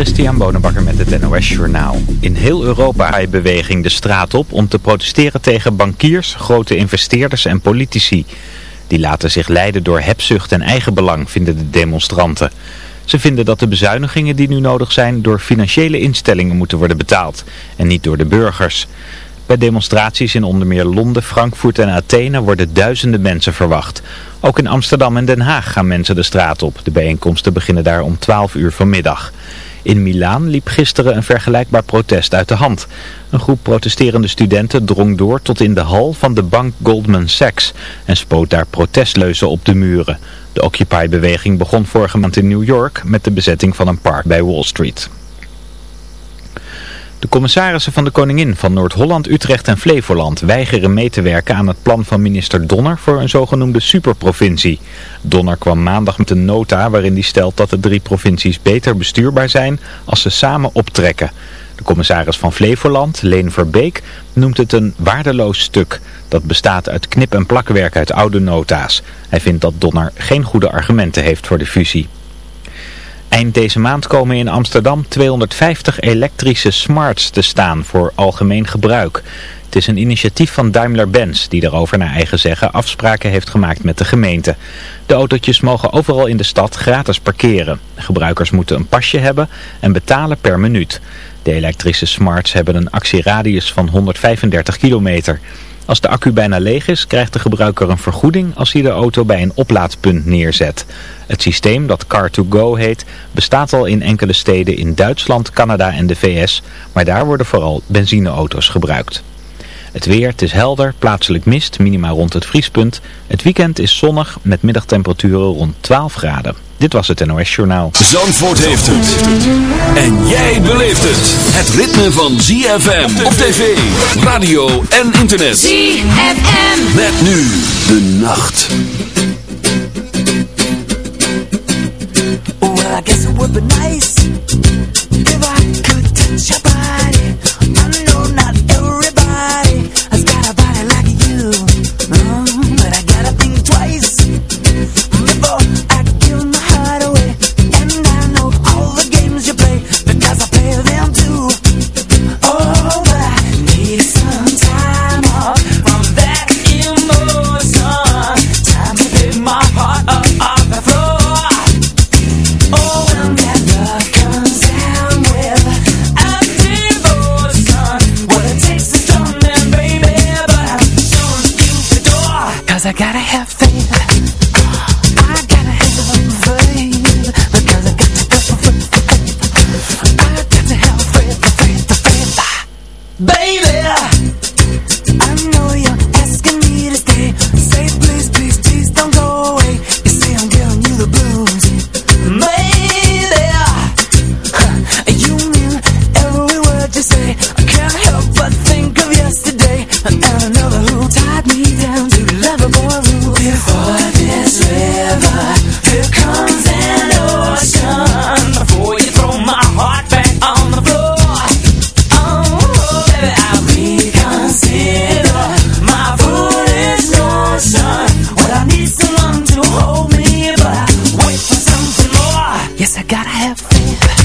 Christian Bonenbakker met het NOS Journaal. In heel Europa hij beweging de straat op om te protesteren tegen bankiers, grote investeerders en politici. Die laten zich leiden door hebzucht en eigenbelang, vinden de demonstranten. Ze vinden dat de bezuinigingen die nu nodig zijn door financiële instellingen moeten worden betaald en niet door de burgers. Bij demonstraties in onder meer Londen, Frankfurt en Athene worden duizenden mensen verwacht. Ook in Amsterdam en Den Haag gaan mensen de straat op. De bijeenkomsten beginnen daar om 12 uur vanmiddag. In Milaan liep gisteren een vergelijkbaar protest uit de hand. Een groep protesterende studenten drong door tot in de hal van de bank Goldman Sachs en spoot daar protestleuzen op de muren. De Occupy-beweging begon vorige maand in New York met de bezetting van een park bij Wall Street. De commissarissen van de Koningin van Noord-Holland, Utrecht en Flevoland weigeren mee te werken aan het plan van minister Donner voor een zogenoemde superprovincie. Donner kwam maandag met een nota waarin hij stelt dat de drie provincies beter bestuurbaar zijn als ze samen optrekken. De commissaris van Flevoland, Leen Verbeek, noemt het een waardeloos stuk. Dat bestaat uit knip- en plakwerk uit oude nota's. Hij vindt dat Donner geen goede argumenten heeft voor de fusie. Eind deze maand komen in Amsterdam 250 elektrische smarts te staan voor algemeen gebruik. Het is een initiatief van Daimler-Benz die daarover naar eigen zeggen afspraken heeft gemaakt met de gemeente. De autootjes mogen overal in de stad gratis parkeren. Gebruikers moeten een pasje hebben en betalen per minuut. De elektrische smarts hebben een actieradius van 135 kilometer. Als de accu bijna leeg is, krijgt de gebruiker een vergoeding als hij de auto bij een oplaadpunt neerzet. Het systeem, dat Car2Go heet, bestaat al in enkele steden in Duitsland, Canada en de VS, maar daar worden vooral benzineauto's gebruikt. Het weer, het is helder, plaatselijk mist, minima rond het vriespunt. Het weekend is zonnig met middagtemperaturen rond 12 graden. Dit was het NOS Journaal. Zandvoort heeft het. En jij beleeft het. Het ritme van ZFM op tv, radio en internet. ZFM. Met nu de nacht. Well, I guess it would be nice if I could touch your body. halfway.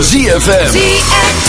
ZFM. ZFM.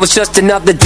Was just another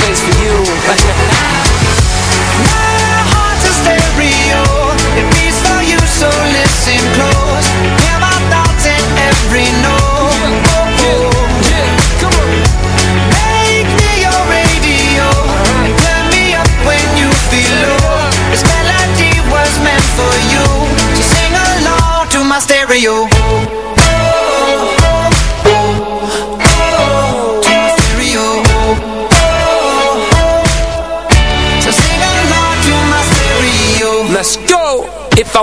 face for you. My heart's a stereo It beats for you so listen close. Hear my thoughts in every note. I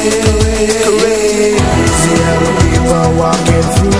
Crazy people walking through.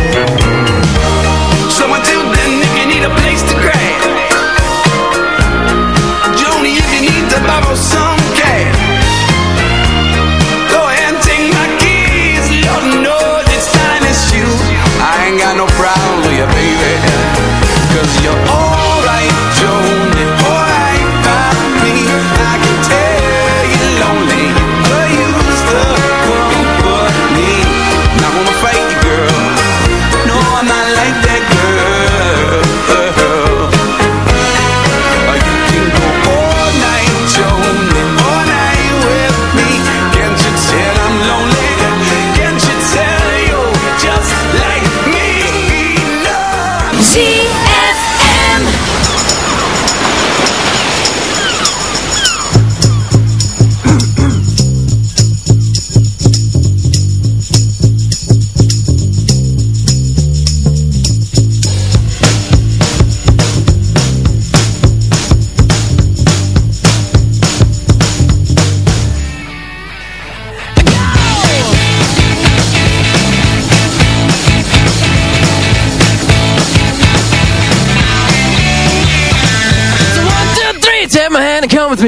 Cause you're alright,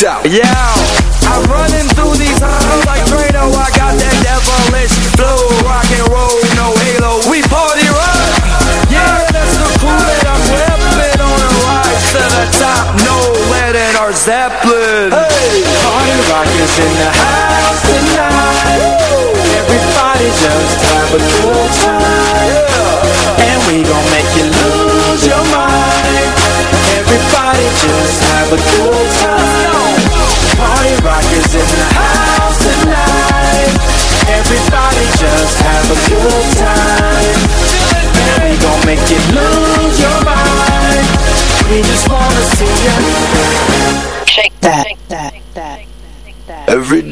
Watch out. Yeah. I'm running through these halls like Trano. I got that devilish flow. Rock and roll, no halo. We party rock, Yeah, that's the cool that I'm whipping on a rise to the top. No letting our Zeppelin. Hey. Party rock is in the house tonight. Everybody just have a cool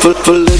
foot